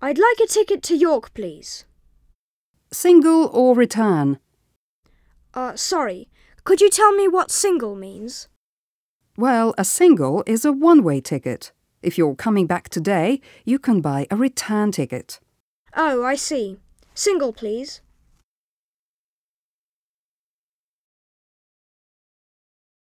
I'd like a ticket to York, please. Single or return? Uh, sorry. Could you tell me what single means? Well, a single is a one-way ticket. If you're coming back today, you can buy a return ticket. Oh, I see. Single, please.